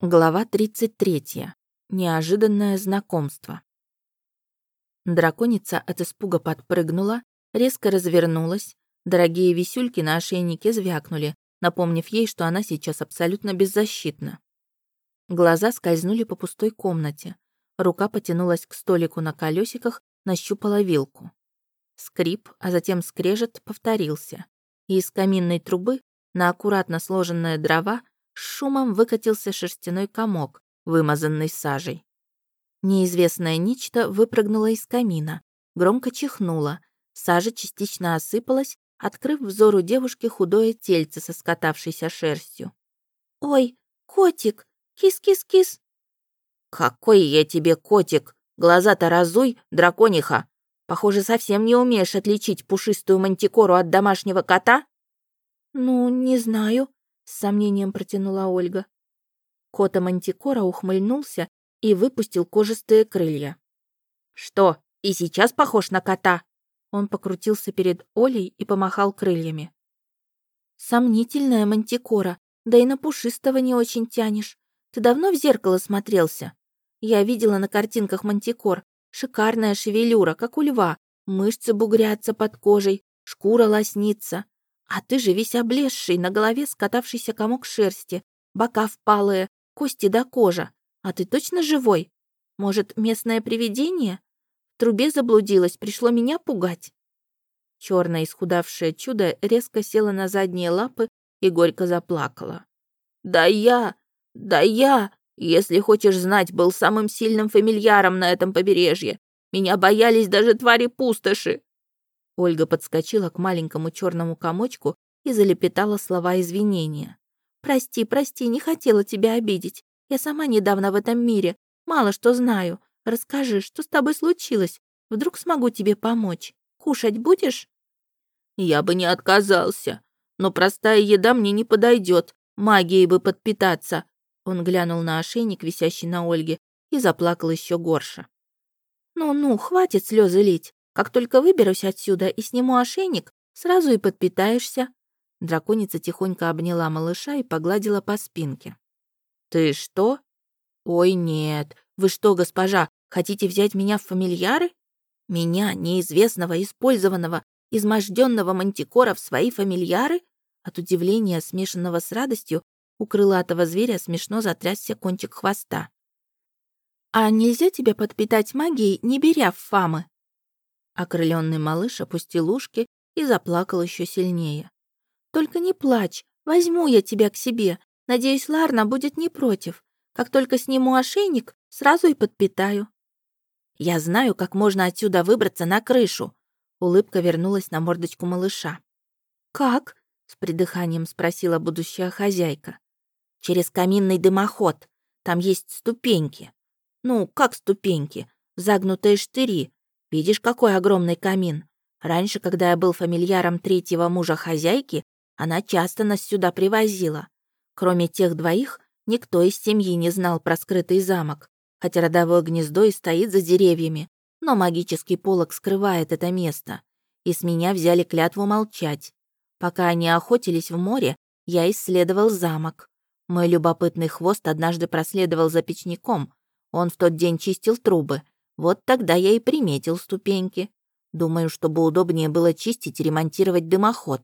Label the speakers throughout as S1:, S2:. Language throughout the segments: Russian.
S1: Глава 33. Неожиданное знакомство. Драконица от испуга подпрыгнула, резко развернулась. Дорогие висюльки на ошейнике звякнули, напомнив ей, что она сейчас абсолютно беззащитна. Глаза скользнули по пустой комнате. Рука потянулась к столику на колесиках, нащупала вилку. Скрип, а затем скрежет повторился. И из каминной трубы на аккуратно сложенные дрова шумом выкатился шерстяной комок, вымазанный сажей. Неизвестное нечто выпрыгнуло из камина, громко чихнуло, сажа частично осыпалась, открыв взору девушки худое тельце со скатавшейся шерстью. «Ой, котик! Кис-кис-кис!» «Какой я тебе котик! Глаза-то разуй, дракониха! Похоже, совсем не умеешь отличить пушистую мантикору от домашнего кота?»
S2: «Ну, не знаю», с сомнением протянула Ольга. Кота Мантикора ухмыльнулся и выпустил кожистые крылья.
S1: «Что, и сейчас похож на кота?»
S2: Он покрутился перед Олей и помахал крыльями. «Сомнительная Мантикора, да и на пушистого не очень тянешь. Ты давно в зеркало смотрелся? Я видела на картинках Мантикор. Шикарная шевелюра, как у льва, мышцы бугрятся под кожей, шкура лоснится. А ты же весь облезший, на голове скатавшийся комок шерсти, бока впалые, кости до кожи. А ты точно живой? Может, местное привидение? В трубе заблудилась, пришло меня пугать. Черное исхудавшее чудо резко село на задние лапы и горько заплакала.
S1: «Да я! Да я! Если хочешь знать, был самым сильным фамильяром на этом побережье. Меня боялись даже твари-пустоши.
S2: Ольга подскочила к маленькому черному комочку и залепетала слова извинения. «Прости, прости, не хотела тебя обидеть. Я сама недавно в этом мире, мало что знаю. Расскажи, что с тобой случилось? Вдруг смогу тебе помочь. Кушать будешь?»
S1: «Я бы не отказался, но простая еда мне не подойдет. Магией бы подпитаться». Он глянул на ошейник, висящий на Ольге, и заплакал еще горше.
S2: «Ну-ну, хватит слезы лить. Как только выберусь отсюда и сниму ошейник, сразу и подпитаешься».
S1: Драконица тихонько обняла малыша и погладила по спинке. «Ты что? Ой, нет. Вы что, госпожа, хотите взять меня в фамильяры? Меня, неизвестного, использованного, изможденного мантикора в свои фамильяры?» От удивления, смешанного с радостью, у крылатого зверя смешно затрясся кончик хвоста.
S2: «А нельзя тебя подпитать магией, не беря в фамы?»
S1: Окрыленный малыш опустил ушки и заплакал еще сильнее.
S2: «Только не плачь, возьму я тебя к себе. Надеюсь, Ларна будет не против. Как только сниму ошейник, сразу и подпитаю».
S1: «Я знаю, как можно отсюда выбраться на крышу». Улыбка вернулась на мордочку малыша.
S2: «Как?» — с придыханием спросила будущая хозяйка.
S1: «Через каминный дымоход. Там есть ступеньки. Ну, как ступеньки? Загнутые штыри, Видишь, какой огромный камин? Раньше, когда я был фамильяром третьего мужа хозяйки, она часто нас сюда привозила. Кроме тех двоих, никто из семьи не знал про скрытый замок, хотя родовое гнездо и стоит за деревьями, но магический полог скрывает это место. И с меня взяли клятву молчать. Пока они охотились в море, я исследовал замок. Мой любопытный хвост однажды проследовал за печником. Он в тот день чистил трубы, вот тогда я и приметил ступеньки. Думаю, чтобы удобнее было чистить и ремонтировать дымоход.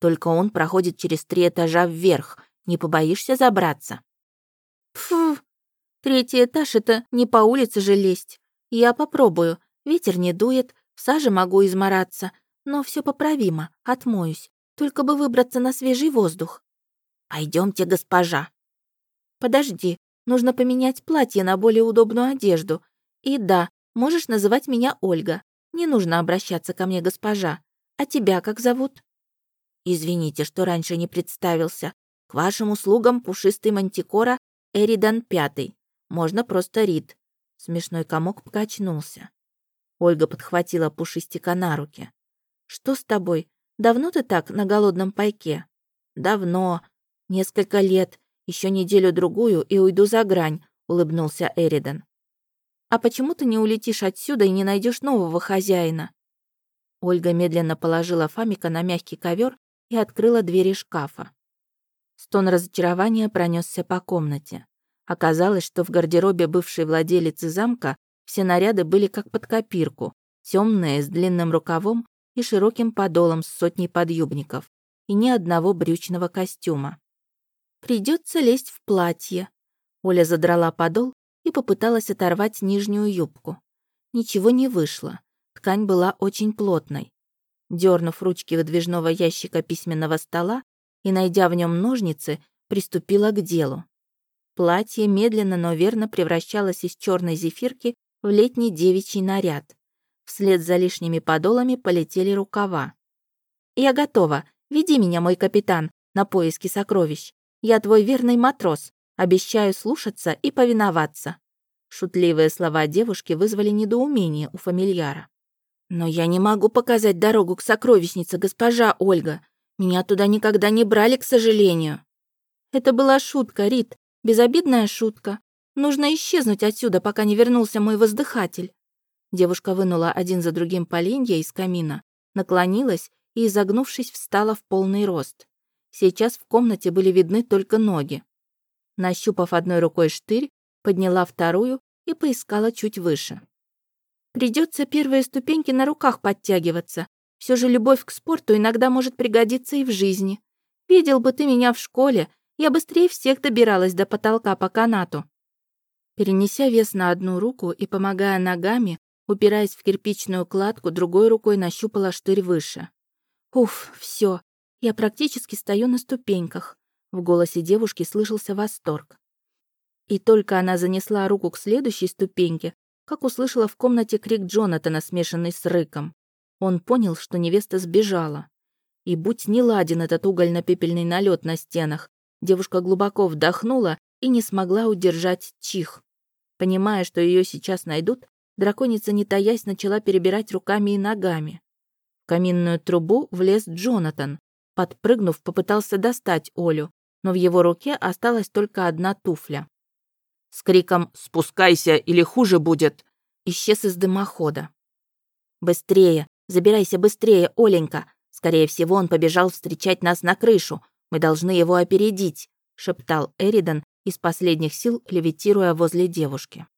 S1: Только он проходит через три этажа вверх. Не побоишься забраться?»
S2: «Фу, третий этаж — это не по улице же лезть. Я попробую. Ветер не дует, в саже могу измораться. Но все поправимо, отмоюсь. Только бы выбраться на свежий воздух».
S1: Пойдемте, госпожа».
S2: «Подожди, нужно поменять платье на более удобную одежду. И да, можешь называть меня Ольга. Не нужно обращаться ко мне, госпожа. А тебя как зовут?
S1: Извините, что раньше не представился. К вашим услугам пушистый мантикора Эридан Пятый. Можно просто Рид. Смешной комок покачнулся. Ольга подхватила пушистика на руки.
S2: «Что с тобой? Давно ты так на голодном пайке?»
S1: «Давно. Несколько лет. Еще неделю-другую и уйду за грань», — улыбнулся Эридан.
S2: А почему ты не улетишь отсюда и не найдешь нового хозяина?»
S1: Ольга медленно положила Фамика на мягкий ковер и открыла двери шкафа. Стон разочарования пронесся по комнате. Оказалось, что в гардеробе бывшей владелицы замка все наряды были как под копирку, темные, с длинным рукавом и широким подолом с сотней подъюбников, и ни одного брючного костюма. Придется лезть в платье. Оля задрала подол и попыталась оторвать нижнюю юбку. Ничего не вышло. Ткань была очень плотной. Дернув ручки выдвижного ящика письменного стола и найдя в нем ножницы, приступила к делу. Платье медленно, но верно превращалось из черной зефирки в летний девичий наряд. Вслед за лишними подолами полетели рукава. «Я готова. Веди меня, мой капитан, на поиски сокровищ. Я твой верный матрос. Обещаю слушаться и повиноваться». Шутливые слова девушки вызвали недоумение у фамильяра. «Но я не могу показать дорогу к сокровищнице, госпожа Ольга. Меня туда никогда не брали, к сожалению». «Это была шутка, Рит, безобидная шутка. Нужно исчезнуть отсюда, пока не вернулся мой воздыхатель». Девушка вынула один за другим поленья из камина, наклонилась и, изогнувшись, встала в полный рост. Сейчас в комнате были видны только ноги. Нащупав одной рукой штырь, подняла вторую и поискала чуть выше. Придется первые ступеньки на руках подтягиваться. Все же любовь к спорту иногда может пригодиться и в жизни. Видел бы ты меня в школе, я быстрее всех добиралась до потолка по канату. Перенеся вес на одну руку и помогая ногами, упираясь в кирпичную кладку, другой рукой нащупала штырь выше. Уф, все, я практически стою на ступеньках. В голосе девушки слышался восторг. И только она занесла руку к следующей ступеньке, как услышала в комнате крик Джонатана, смешанный с рыком. Он понял, что невеста сбежала. И будь не ладен этот угольно-пепельный налет на стенах, девушка глубоко вдохнула и не смогла удержать чих. Понимая, что ее сейчас найдут, драконица, не таясь, начала перебирать руками и ногами. В каминную трубу влез Джонатан. Подпрыгнув, попытался достать Олю, но в его руке осталась только одна туфля. С криком «Спускайся, или хуже будет!» исчез из дымохода. «Быстрее! Забирайся быстрее, Оленька! Скорее всего, он побежал встречать нас на крышу. Мы должны его опередить!» шептал Эридан из последних сил, левитируя возле девушки.